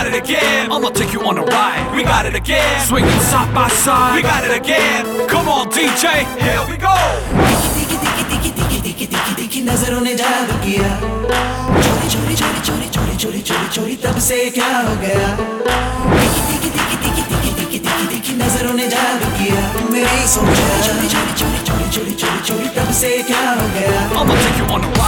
got it again. I'ma take you on a ride. We got it again. Swinging side by side. We got it again. Come on, DJ. Here we go. दिखी दिखी दिखी दिखी दिखी दिखी दिखी नजरों ने जादू किया चोरी चोरी चोरी चोरी चोरी चोरी चोरी चोरी तब से क्या हो गया दिखी दिखी दिखी दिखी दिखी दिखी दिखी दिखी नजरों ने जादू किया मेरी सोचा चोरी चोरी चोरी चोरी चोरी चोरी चोरी तब से क्या हो गया I'ma take you on a ride.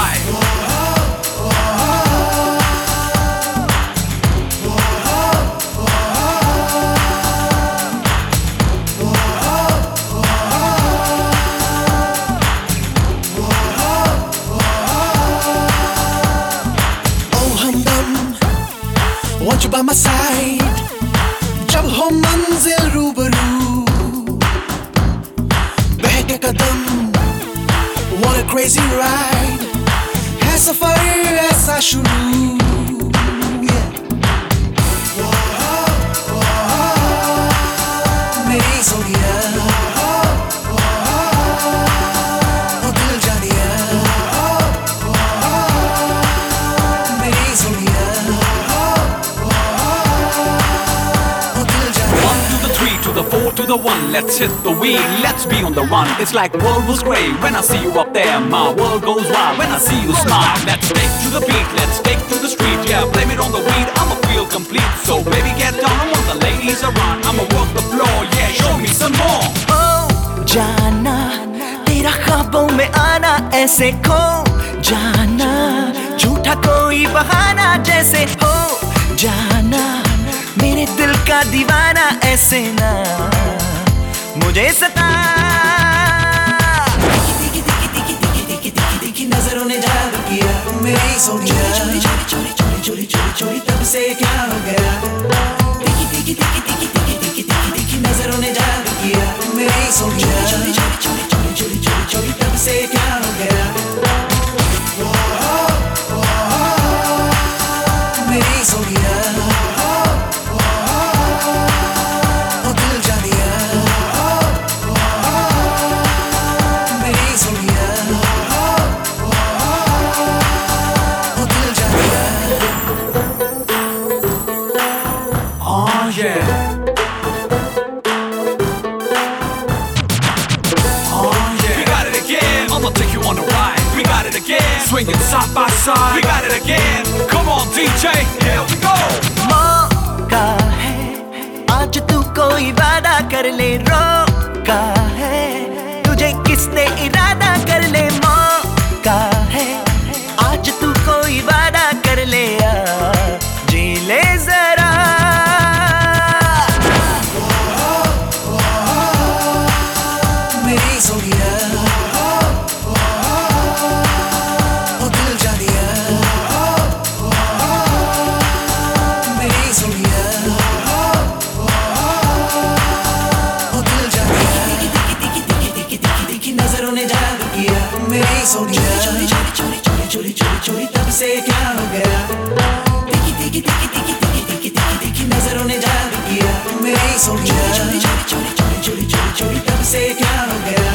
want you by my side जब हो मंजिल रूबरू बहके कदम what a crazy ride है सफर ऐसा शुरू to the four to the one. Let's hit the wheel. Let's be on the run. It's like world was great when I see you up there. My world goes wild when I see you smile. Let's take to the beat. Let's take to the street. Yeah, blame it on the weed. I'ma feel complete. So baby, get down. I want the ladies around. I'ma work the floor. Yeah, show me some more. ओ जाना तेरा ख्वाबों में आना ऐसे खो जाना झूठा कोई बहाना जैसे हो जाना मेरे दिल का दीवाना ऐसे ना मुझे सता नज़रों ने जादू किया मेरी सोनिया चोरी चोरी चोरी चोरी चोरी चोरी चोरी तब से क्या हो गया देखी देखी देखी देखी देखी देखी देखी नज़रों ने जादू किया मेरी सोनिया चोरी चोरी Swinging side by side. We got it again. Come on, DJ. Here we go. मौका है आज तू कोई वादा कर ले रोका छोरी सोनिया छोरी छोरी छोरी छोरी छोरी छोरी छोरी तब से क्या हो गया तिकी तिकी तिकी तिकी तिकी तिकी तिकी तिकी नज़रों ने जादू किया मेरी सोनिया छोरी छोरी छोरी छोरी छोरी छोरी छोरी तब से क्या हो गया